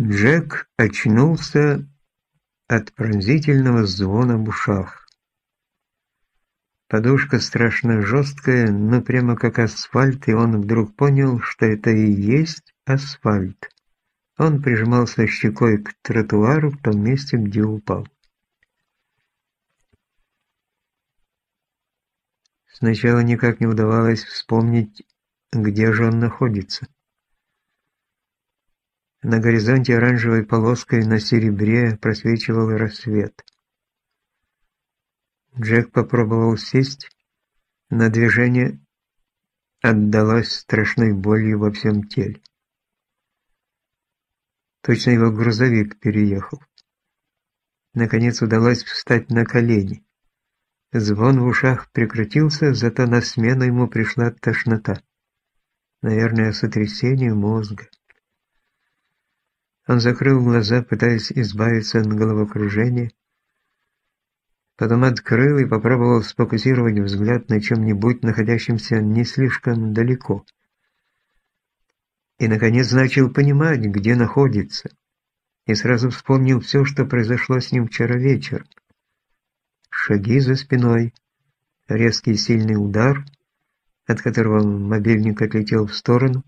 Джек очнулся от пронзительного звона в ушах. Подушка страшно жесткая, но прямо как асфальт, и он вдруг понял, что это и есть асфальт. Он прижимался щекой к тротуару в том месте, где упал. Сначала никак не удавалось вспомнить, где же он находится. На горизонте оранжевой полоской на серебре просвечивал рассвет. Джек попробовал сесть, на движение отдалась страшной болью во всем теле. Точно его грузовик переехал. Наконец удалось встать на колени. Звон в ушах прекратился, зато на смену ему пришла тошнота. Наверное, сотрясение мозга. Он закрыл глаза, пытаясь избавиться от головокружения. Потом открыл и попробовал сфокусировать взгляд на чем-нибудь, находящемся не слишком далеко. И, наконец, начал понимать, где находится. И сразу вспомнил все, что произошло с ним вчера вечером. Шаги за спиной, резкий сильный удар, от которого мобильник отлетел в сторону,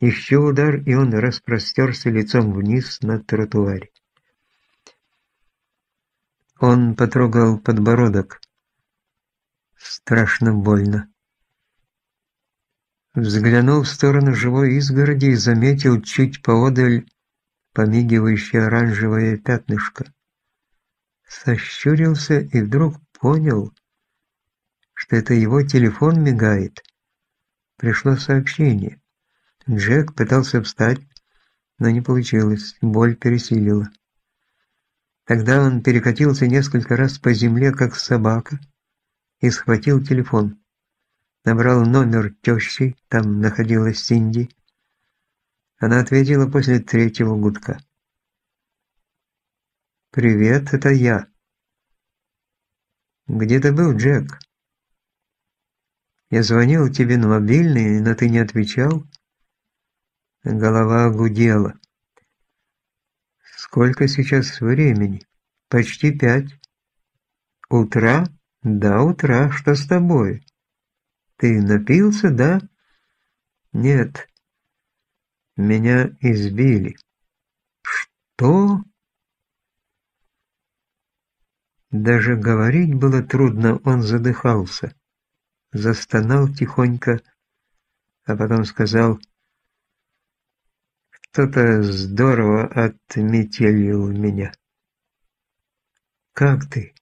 еще удар, и он распростерся лицом вниз на тротуаре. Он потрогал подбородок. Страшно больно. Взглянул в сторону живой изгороди и заметил чуть поодаль помигивающее оранжевое пятнышко. Сощурился и вдруг понял, что это его телефон мигает. Пришло сообщение. Джек пытался встать, но не получилось, боль пересилила. Тогда он перекатился несколько раз по земле, как собака, и схватил телефон. Набрал номер тещи, там находилась Синди. Она ответила после третьего гудка. «Привет, это я». «Где ты был, Джек?» «Я звонил тебе на мобильный, но ты не отвечал». Голова гудела. Сколько сейчас времени? Почти пять. Утра? Да, утра. Что с тобой? Ты напился, да? Нет. Меня избили. Что? Даже говорить было трудно, он задыхался. Застонал тихонько, а потом сказал кто-то здорово отметелил меня. «Как ты?»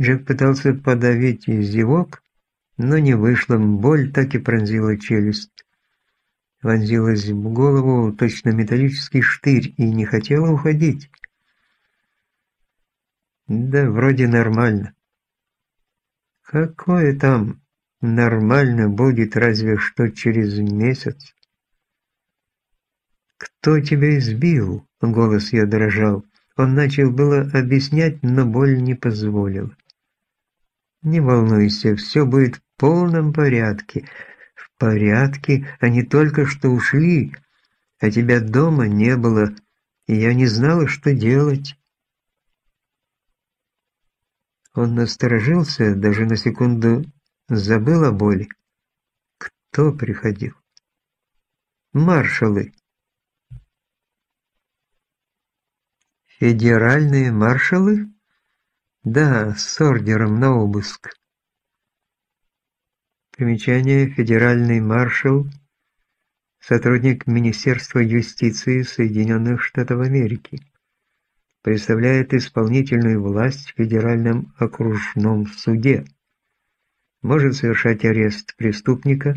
Джек пытался подавить зевок, но не вышло, боль так и пронзила челюсть. Вонзилась в голову точно металлический штырь и не хотела уходить. Да, вроде нормально. Какое там нормально будет разве что через месяц? «Кто тебя избил?» — голос ее дрожал. Он начал было объяснять, но боль не позволила. «Не волнуйся, все будет в полном порядке. В порядке, они только что ушли, а тебя дома не было, и я не знала, что делать». Он насторожился, даже на секунду забыл о боли. Кто приходил? Маршалы. Федеральные маршалы? Да, с ордером на обыск. Примечание «Федеральный маршал» сотрудник Министерства юстиции Соединенных Штатов Америки. Представляет исполнительную власть в Федеральном окружном суде. Может совершать арест преступника,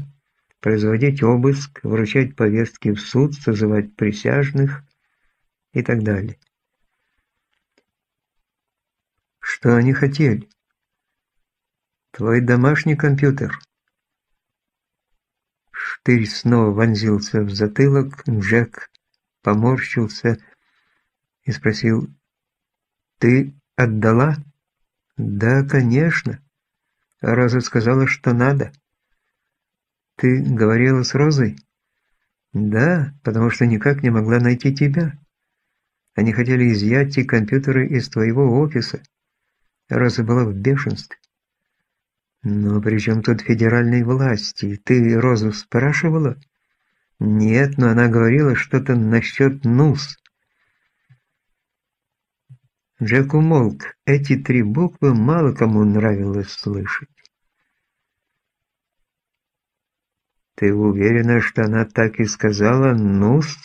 производить обыск, вручать повестки в суд, созывать присяжных и так далее. Что они хотели? Твой домашний компьютер. Штырь снова вонзился в затылок, Джек поморщился и спросил, «Ты отдала?» «Да, конечно. Роза сказала, что надо». «Ты говорила с Розой?» Да, потому что никак не могла найти тебя. Они хотели изъять те компьютеры из твоего офиса. Роза была в бешенстве. Но при чем тут федеральные власти? Ты Розу спрашивала? Нет, но она говорила что-то насчет НУС. Джек умолк. Эти три буквы мало кому нравилось слышать. «Ты уверена, что она так и сказала «НУС»?»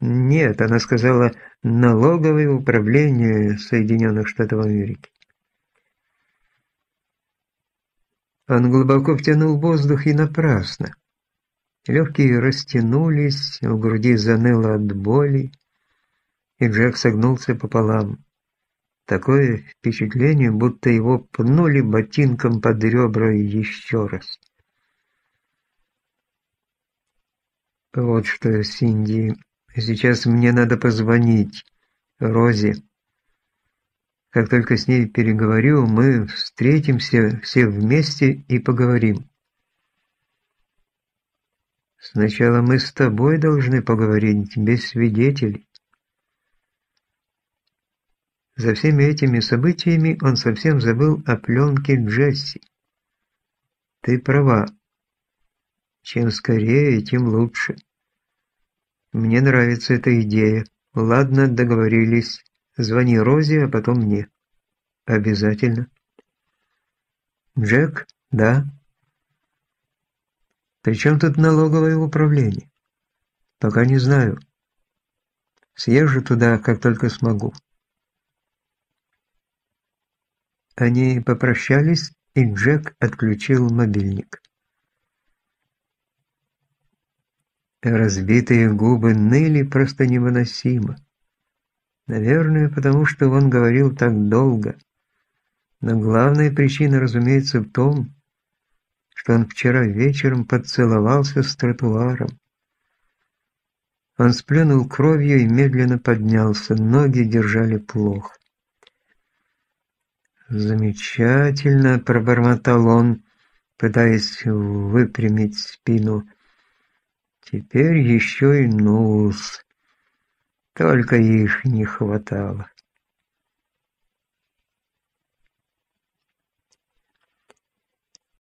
«Нет, она сказала «Налоговое управление Соединенных Штатов Америки». Он глубоко втянул воздух и напрасно. Легкие растянулись, в груди заныло от боли, и Джек согнулся пополам. Такое впечатление, будто его пнули ботинком под ребра еще раз. Вот что, Синди, сейчас мне надо позвонить Розе. Как только с ней переговорю, мы встретимся все вместе и поговорим. Сначала мы с тобой должны поговорить, без свидетелей. За всеми этими событиями он совсем забыл о пленке Джесси. Ты права. Чем скорее, тем лучше. Мне нравится эта идея. Ладно, договорились. Звони Розе, а потом мне. Обязательно. Джек? Да. Причем тут налоговое управление? Пока не знаю. Съезжу туда, как только смогу. Они попрощались, и Джек отключил мобильник. Разбитые губы ныли просто невыносимо. Наверное, потому что он говорил так долго. Но главная причина, разумеется, в том, что он вчера вечером поцеловался с тротуаром. Он сплюнул кровью и медленно поднялся, ноги держали плохо. «Замечательно!» – пробормотал он, пытаясь выпрямить спину. «Теперь еще и нос. Только их не хватало».